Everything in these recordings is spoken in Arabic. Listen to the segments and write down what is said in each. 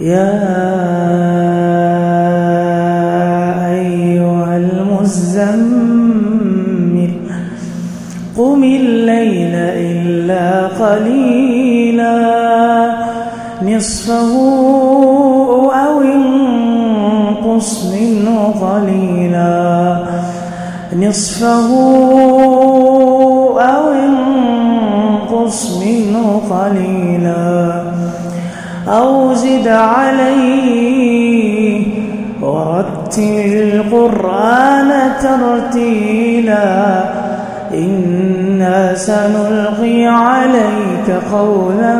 يا أيها المزمل قم الليل إلا قليلا نصفه أو انقص منه قليلا نصفه أو انقص منه قليلا أو زد عليه ورتل القرآن ترتيلا إنا سنلقي عليك قولا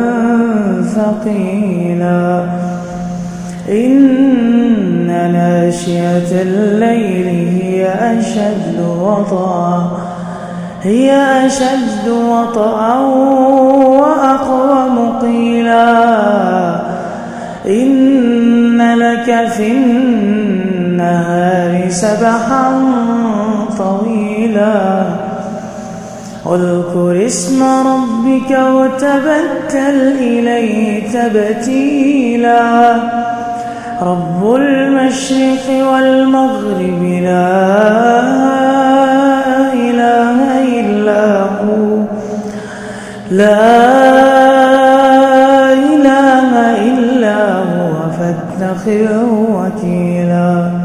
ثقيلا إن ناشئة الليل هي أشد وطأ هي أشد وطأ وأقوم قيلا سبحا طويلا. واذكر اسم ربك وتبتل إليه تبتيلا. رب المشرق والمغرب لا إله إلا هو. لا إله إلا هو فاتخذه وكيلا.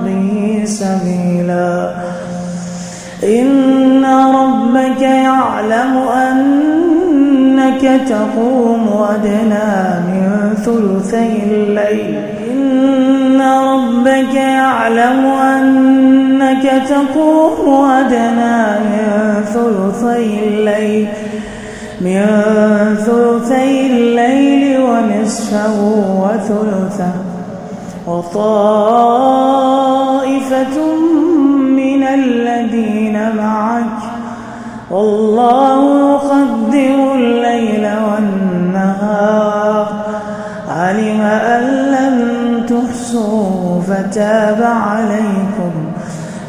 سبيلا. إن ربك يعلم أنك تقوم أدنى من ثلثي الليل. إن ربك يعلم أنك تقوم أدنى من ثلثي الليل. من ثلثي الليل ونصفه وثلثه. وطائفة من الذين معك. والله يقدر الليل والنهار. علم أن لم تحصوا فتاب عليكم.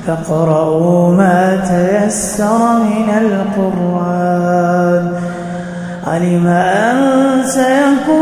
فاقرؤوا ما تيسر من القرآن. علم أن سيكون